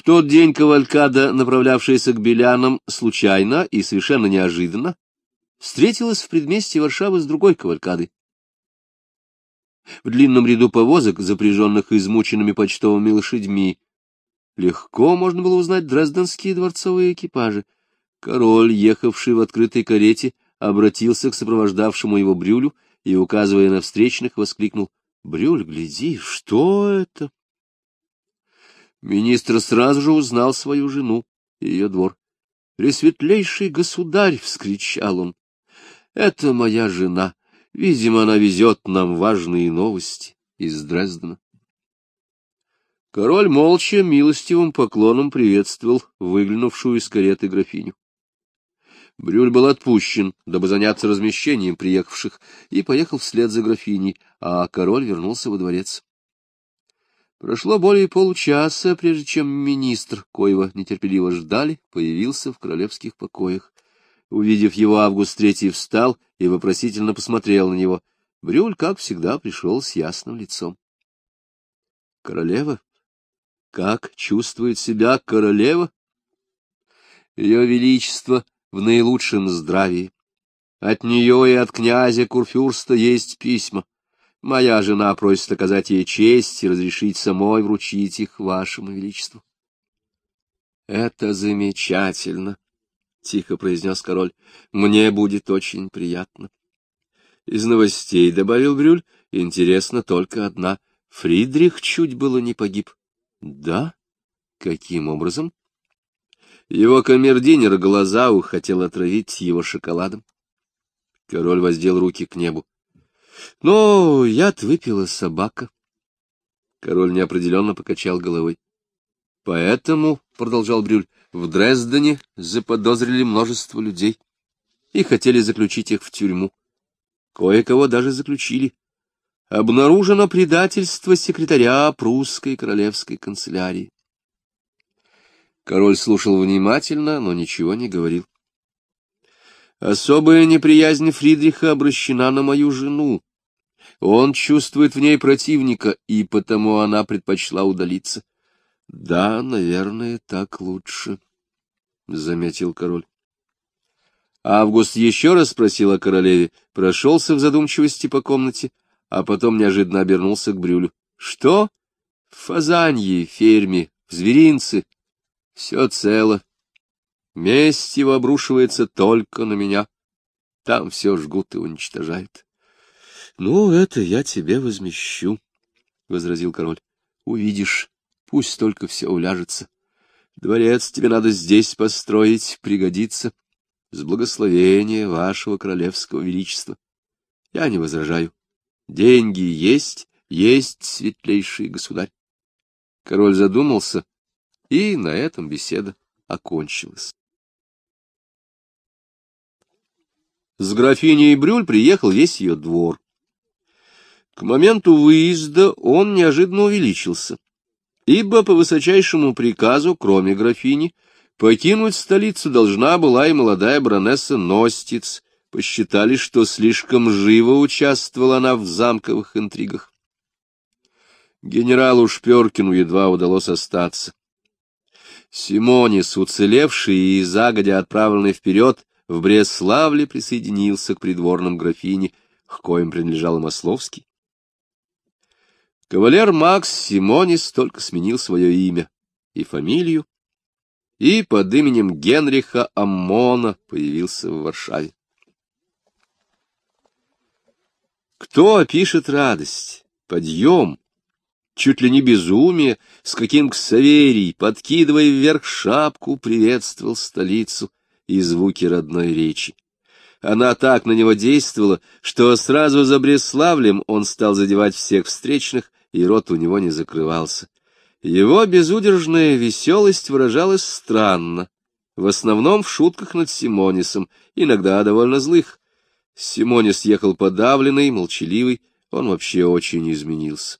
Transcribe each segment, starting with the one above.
В тот день кавалькада, направлявшаяся к Белянам, случайно и совершенно неожиданно, встретилась в предместье Варшавы с другой кавалькадой. В длинном ряду повозок, запряженных измученными почтовыми лошадьми, легко можно было узнать дрезденские дворцовые экипажи. Король, ехавший в открытой карете, обратился к сопровождавшему его Брюлю и, указывая на встречных, воскликнул. — Брюль, гляди, что это? Министр сразу же узнал свою жену и ее двор. — Пресветлейший государь! — вскричал он. — Это моя жена. Видимо, она везет нам важные новости из Дрездена. Король молча милостивым поклоном приветствовал выглянувшую из кареты графиню. Брюль был отпущен, дабы заняться размещением приехавших, и поехал вслед за графиней, а король вернулся во дворец. Прошло более получаса, прежде чем министр, коего нетерпеливо ждали, появился в королевских покоях. Увидев его, Август Третий встал и вопросительно посмотрел на него. Брюль, как всегда, пришел с ясным лицом. — Королева? Как чувствует себя королева? Ее Величество в наилучшем здравии. От нее и от князя Курфюрста есть письма. Моя жена просит оказать ей честь и разрешить самой вручить их вашему величеству. — Это замечательно, — тихо произнес король. — Мне будет очень приятно. Из новостей, — добавил Брюль, — интересно только одна. Фридрих чуть было не погиб. — Да? Каким образом? Его камердинер глаза хотел отравить его шоколадом. Король воздел руки к небу. — Но яд выпила собака. Король неопределенно покачал головой. — Поэтому, — продолжал Брюль, — в Дрездене заподозрили множество людей и хотели заключить их в тюрьму. Кое-кого даже заключили. Обнаружено предательство секретаря прусской королевской канцелярии. Король слушал внимательно, но ничего не говорил. Особая неприязнь Фридриха обращена на мою жену. Он чувствует в ней противника, и потому она предпочла удалиться. — Да, наверное, так лучше, — заметил король. Август еще раз спросил о королеве, прошелся в задумчивости по комнате, а потом неожиданно обернулся к Брюлю. — Что? В Фазанье, ферме, в зверинце, все цело. Месть его обрушивается только на меня. Там все жгут и уничтожают. — Ну, это я тебе возмещу, — возразил король. — Увидишь, пусть только все уляжется. Дворец тебе надо здесь построить, пригодится. С благословения вашего королевского величества. Я не возражаю. Деньги есть, есть светлейший государь. Король задумался, и на этом беседа окончилась. С графиней Брюль приехал весь ее двор. К моменту выезда он неожиданно увеличился, ибо по высочайшему приказу, кроме графини, покинуть столицу должна была и молодая баронесса Ностиц, посчитали, что слишком живо участвовала она в замковых интригах. Генералу Шперкину едва удалось остаться. Симонис, уцелевший и загодя отправленный вперед, в Бреславле присоединился к придворным графине, к коим принадлежал Масловский. Кавалер Макс Симонис только сменил свое имя и фамилию, и под именем Генриха Аммона появился в Варшаве. Кто опишет радость, подъем, чуть ли не безумие, с каким Ксаверий, подкидывая вверх шапку, приветствовал столицу и звуки родной речи. Она так на него действовала, что сразу за Бреславлем он стал задевать всех встречных, и рот у него не закрывался. Его безудержная веселость выражалась странно, в основном в шутках над Симонисом, иногда довольно злых. Симонис ехал подавленный, молчаливый, он вообще очень изменился.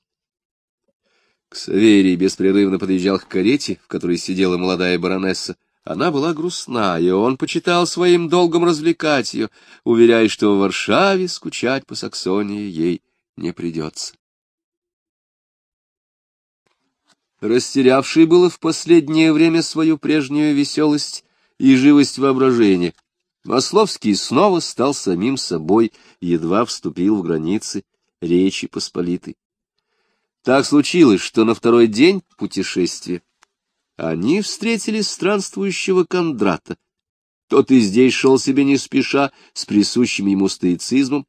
Ксаверий беспрерывно подъезжал к карете, в которой сидела молодая баронесса. Она была грустна, и он почитал своим долгом развлекать ее, уверяя, что в Варшаве скучать по Саксонии ей не придется. Растерявший было в последнее время свою прежнюю веселость и живость воображения, Масловский снова стал самим собой, едва вступил в границы Речи Посполитой. Так случилось, что на второй день путешествия они встретили странствующего Кондрата. Тот и здесь шел себе не спеша, с присущим ему стоицизмом.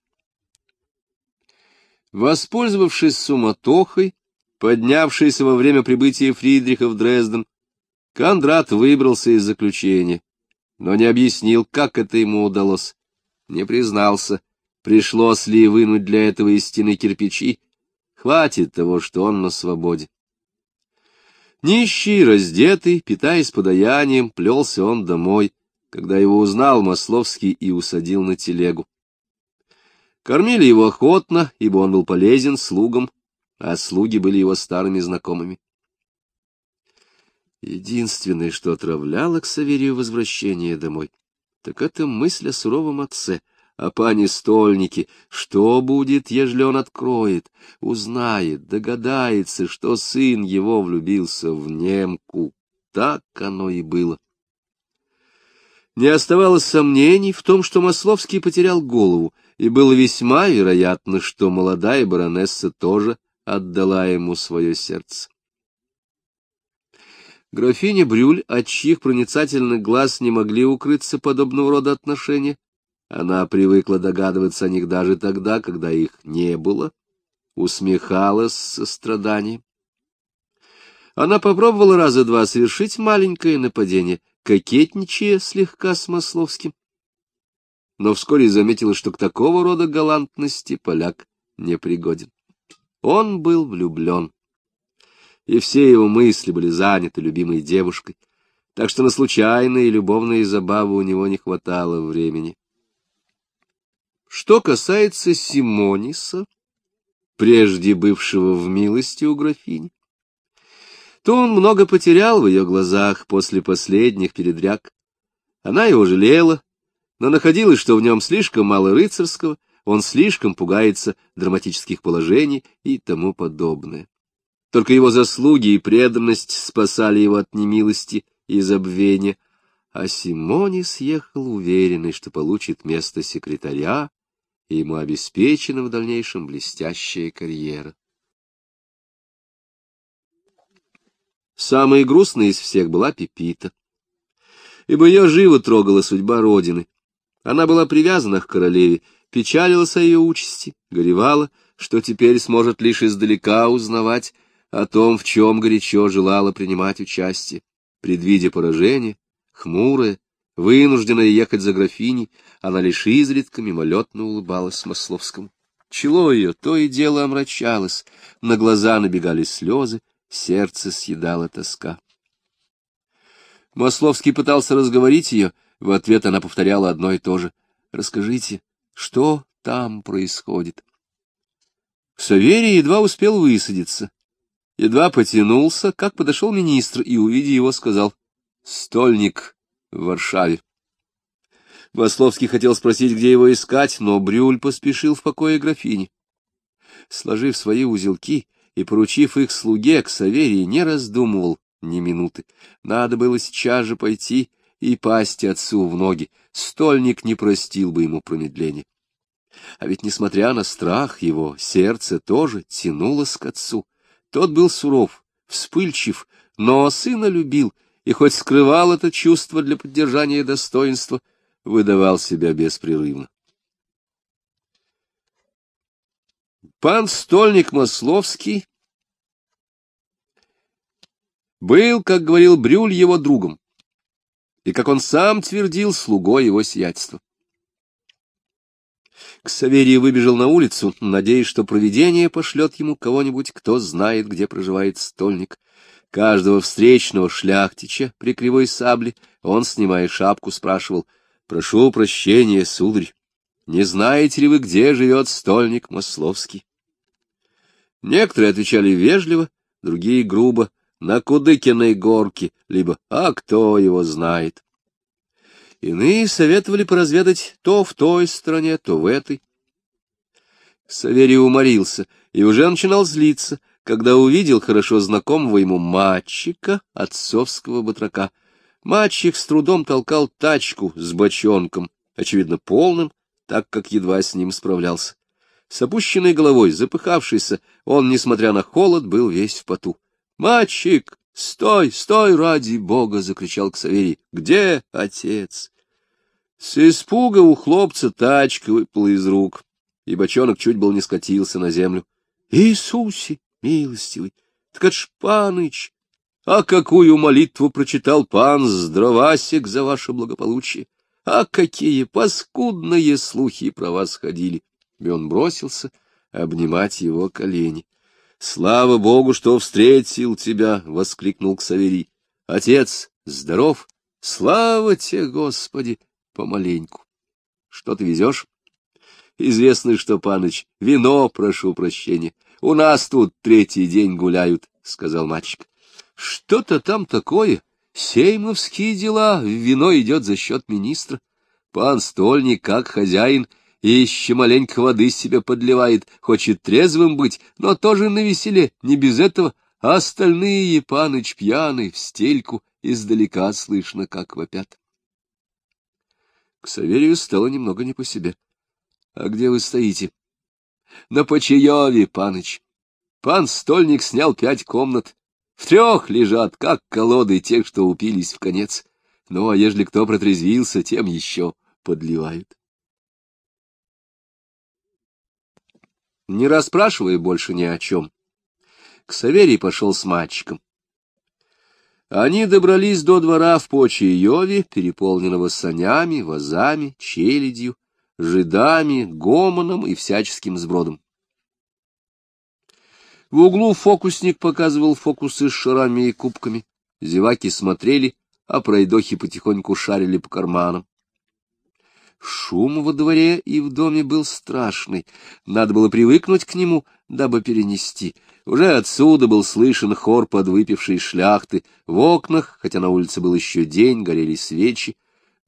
Воспользовавшись суматохой, поднявшейся во время прибытия Фридриха в Дрезден, Кондрат выбрался из заключения, но не объяснил, как это ему удалось, не признался, пришлось ли вынуть для этого из стены кирпичи, хватит того, что он на свободе. Нищий, раздетый, питаясь подаянием, плелся он домой, когда его узнал Масловский и усадил на телегу. Кормили его охотно, ибо он был полезен слугам, а слуги были его старыми знакомыми. Единственное, что отравляло к Саверию возвращение домой, так это мысль о суровом отце — о пане Стольнике, что будет, ежели он откроет, узнает, догадается, что сын его влюбился в немку. Так оно и было. Не оставалось сомнений в том, что Масловский потерял голову, и было весьма вероятно, что молодая баронесса тоже отдала ему свое сердце. Графиня Брюль, от чьих проницательных глаз не могли укрыться подобного рода отношения, она привыкла догадываться о них даже тогда, когда их не было, усмехалась со страданием. Она попробовала раза два совершить маленькое нападение, кокетничая слегка с Масловским. Но вскоре заметила, что к такого рода галантности поляк не пригоден. Он был влюблен, и все его мысли были заняты любимой девушкой, так что на случайные любовные забавы у него не хватало времени. Что касается Симониса, прежде бывшего в милости у графини, то он много потерял в ее глазах после последних передряг. Она его жалела, но находилось, что в нем слишком мало рыцарского, он слишком пугается драматических положений и тому подобное. Только его заслуги и преданность спасали его от немилости и забвения, а Симонис ехал уверенный, что получит место секретаря и ему обеспечена в дальнейшем блестящая карьера. Самой грустной из всех была Пепита, ибо ее живо трогала судьба Родины. Она была привязана к королеве, печалилась о ее участи, горевала, что теперь сможет лишь издалека узнавать о том, в чем горячо желала принимать участие. Предвидя поражение, хмурая, Вынужденная ехать за графиней, она лишь изредка мимолетно улыбалась Масловскому. Чело ее то и дело омрачалось, на глаза набегали слезы, сердце съедала тоска. Масловский пытался разговорить ее, в ответ она повторяла одно и то же. «Расскажите, что там происходит?» Саверий едва успел высадиться. Едва потянулся, как подошел министр и, увидя его, сказал, «Стольник в Варшаве. Масловский хотел спросить, где его искать, но Брюль поспешил в покое графини. Сложив свои узелки и поручив их слуге, к Саверии не раздумывал ни минуты. Надо было сейчас же пойти и пасть отцу в ноги. Стольник не простил бы ему промедления. А ведь, несмотря на страх его, сердце тоже тянулось к отцу. Тот был суров, вспыльчив, но сына любил и хоть скрывал это чувство для поддержания достоинства, выдавал себя беспрерывно. Пан Стольник Масловский был, как говорил Брюль, его другом, и, как он сам твердил, слугой его сиятельства. Ксаверий выбежал на улицу, надеясь, что провидение пошлет ему кого-нибудь, кто знает, где проживает стольник. Каждого встречного шляхтича при кривой сабле он, снимая шапку, спрашивал, «Прошу прощения, сударь, не знаете ли вы, где живет стольник Масловский?» Некоторые отвечали вежливо, другие грубо, на Кудыкиной горке, либо «А кто его знает?». Иные советовали поразведать то в той стране, то в этой. Саверий уморился и уже начинал злиться, когда увидел хорошо знакомого ему мальчика, отцовского батрака. Мальчик с трудом толкал тачку с бочонком, очевидно, полным, так как едва с ним справлялся. С опущенной головой, запыхавшийся, он, несмотря на холод, был весь в поту. — Мальчик, стой, стой, ради бога! — закричал Ксаверий. — Где отец? С испуга у хлопца тачка выпала из рук, и бочонок чуть был не скатился на землю. — Иисусе, милостивый! Так это ж паныч! А какую молитву прочитал пан Здравасик за ваше благополучие! А какие паскудные слухи про вас ходили! И он бросился обнимать его колени. — Слава Богу, что встретил тебя! — воскликнул Ксаверий. — Отец здоров? Слава тебе, Господи! Помаленьку. — Что ты везешь? — Известно, что, паныч, вино, прошу прощения. У нас тут третий день гуляют, — сказал мальчик. — Что-то там такое. Сеймовские дела, вино идет за счет министра. Пан Стольник, как хозяин, и еще маленько воды себе подливает, хочет трезвым быть, но тоже на веселе, не без этого, а остальные, паныч пьяный, в стельку, издалека слышно, как вопят. К Саверию стало немного не по себе. — А где вы стоите? — На Почаеве, паныч. Пан Стольник снял пять комнат. В трех лежат, как колоды тех, что упились в конец. Ну, а ежели кто протрезвился, тем еще подливают. Не расспрашивая больше ни о чем, Ксаверий пошел с мальчиком. Они добрались до двора в Поче-Йове, переполненного санями, вазами, челядью, жидами, гомоном и всяческим сбродом. В углу фокусник показывал фокусы с шарами и кубками. Зеваки смотрели, а пройдохи потихоньку шарили по карманам. Шум во дворе и в доме был страшный. Надо было привыкнуть к нему, дабы перенести. Уже отсюда был слышен хор подвыпившей шляхты. В окнах, хотя на улице был еще день, горели свечи.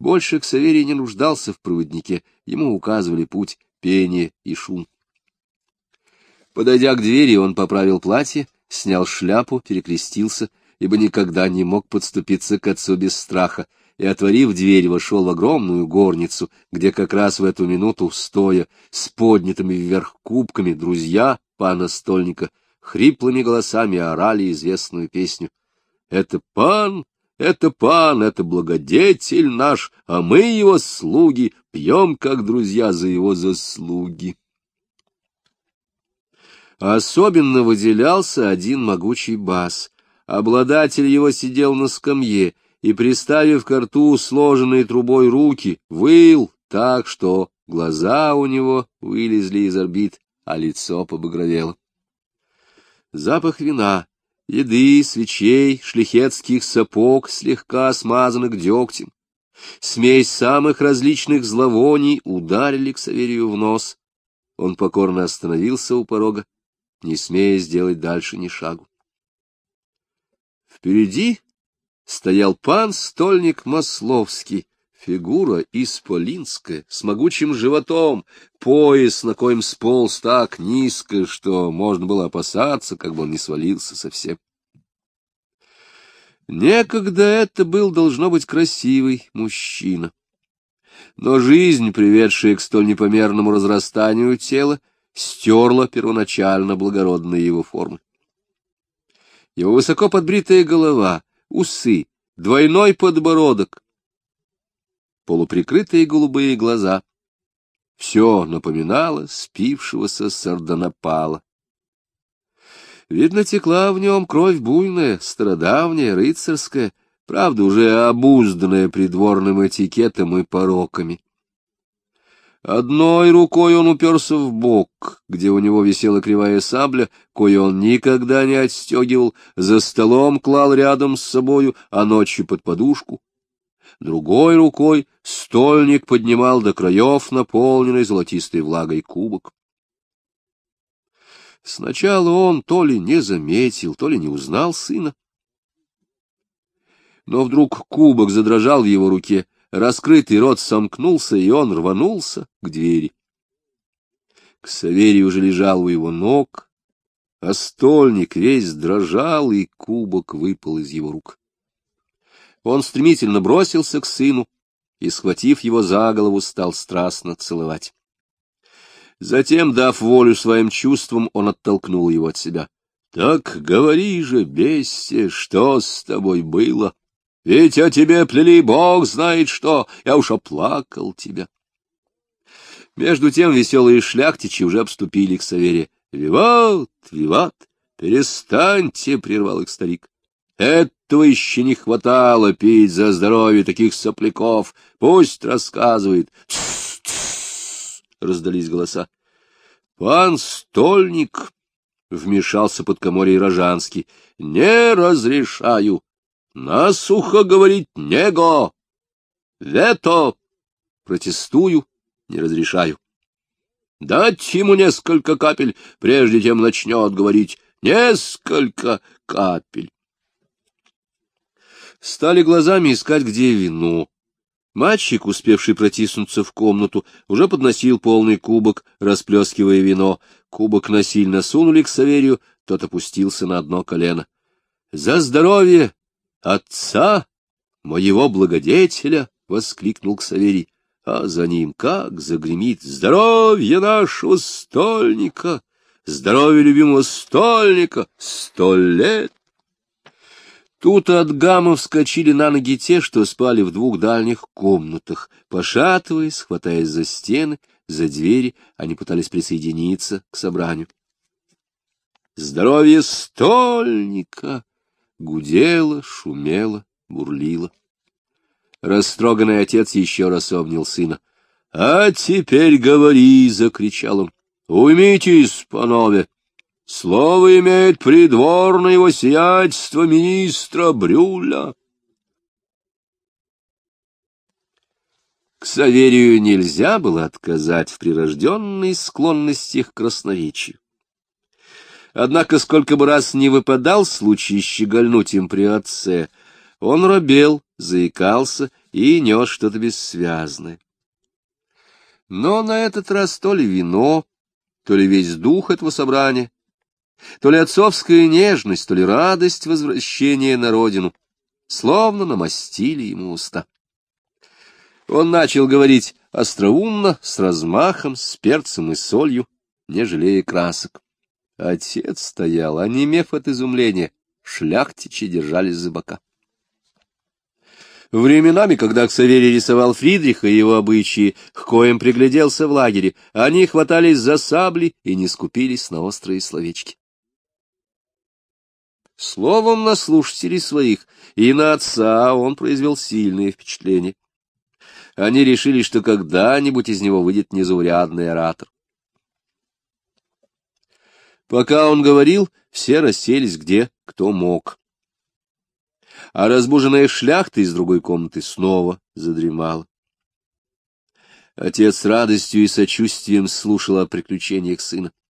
Больше Ксаверий не нуждался в проводнике, ему указывали путь, пение и шум. Подойдя к двери, он поправил платье, снял шляпу, перекрестился, ибо никогда не мог подступиться к отцу без страха, и, отворив дверь, вошел в огромную горницу, где как раз в эту минуту, стоя с поднятыми вверх кубками, друзья пана Стольника — хриплыми голосами орали известную песню. «Это пан, это пан, это благодетель наш, а мы его слуги, пьем, как друзья, за его заслуги». Особенно выделялся один могучий бас. Обладатель его сидел на скамье и, приставив к рту сложенные трубой руки, выл так, что глаза у него вылезли из орбит, а лицо побагровело запах вина, еды, свечей, шлихетских сапог, слегка смазанных дегтем. Смесь самых различных зловоний ударили к Саверию в нос. Он покорно остановился у порога, не смея сделать дальше ни шагу. Впереди стоял пан Стольник Масловский, Фигура исполинская, с могучим животом, пояс, на коем сполз так низко, что можно было опасаться, как бы он не свалился совсем. Некогда это был, должно быть, красивый мужчина. Но жизнь, приведшая к столь непомерному разрастанию тела, стерла первоначально благородные его формы. Его высоко подбритая голова, усы, двойной подбородок, полуприкрытые голубые глаза. Все напоминало спившегося сардонапала. Видно, текла в нем кровь буйная, стародавняя, рыцарская, правда, уже обузданная придворным этикетом и пороками. Одной рукой он уперся в бок, где у него висела кривая сабля, кою он никогда не отстегивал, за столом клал рядом с собою, а ночью под подушку другой рукой стольник поднимал до краев наполненный золотистой влагой кубок. Сначала он то ли не заметил, то ли не узнал сына. Но вдруг кубок задрожал в его руке, раскрытый рот сомкнулся, и он рванулся к двери. Ксаверий уже лежал у его ног, а стольник весь дрожал, и кубок выпал из его рук. Он стремительно бросился к сыну и, схватив его за голову, стал страстно целовать. Затем, дав волю своим чувствам, он оттолкнул его от себя. — Так говори же, бесте, что с тобой было? Ведь о тебе плели Бог знает что, я уж оплакал тебя. Между тем веселые шляхтичи уже обступили к Савере. — Виват, виват, перестаньте, — прервал их старик. — Этого еще не хватало пить за здоровье таких сопляков. Пусть рассказывает. — раздались голоса. — Пан Стольник, — вмешался под коморьей Рожанский, — не разрешаю. Насухо говорить него. Вето. Протестую не разрешаю. Дать ему несколько капель, прежде чем начнет говорить. Несколько капель. Стали глазами искать, где вино. Мальчик, успевший протиснуться в комнату, уже подносил полный кубок, расплескивая вино. Кубок насильно сунули к Саверию, тот опустился на одно колено. — За здоровье отца, моего благодетеля! — воскликнул Ксаверий а за ним как загремит «Здоровье нашего стольника! Здоровье любимого стольника! Сто лет!» Тут от гамма вскочили на ноги те, что спали в двух дальних комнатах. Пошатываясь, хватаясь за стены, за двери, они пытались присоединиться к собранию. «Здоровье стольника!» Гудело, шумело, бурлило. Растроганный отец еще раз обнял сына. — А теперь говори! — закричал он. — Уймитесь, панове! Слово имеет придворное его сиятельство министра Брюля. К Саверию нельзя было отказать в прирожденной склонности к красноречию. Однако, сколько бы раз не выпадал случай щегольнуть им при отце, он робел, заикался и нес что-то бессвязное. Но на этот раз то ли вино, то ли весь дух этого собрания, то ли отцовская нежность, то ли радость возвращения на родину, словно намастили ему уста. Он начал говорить остроумно, с размахом, с перцем и солью, не жалея красок. Отец стоял, онемев от изумления, шляхтичи держались за бока. Временами, когда Ксаверий рисовал Фридриха и его обычаи, к коим пригляделся в лагере, они хватались за сабли и не скупились на острые словечки. Словом, на слушателей своих и на отца он произвел сильное впечатление. Они решили, что когда-нибудь из него выйдет незаурядный оратор. Пока он говорил, все расселись где кто мог а разбуженная шляхта из другой комнаты снова задремала. Отец с радостью и сочувствием слушал о приключениях сына.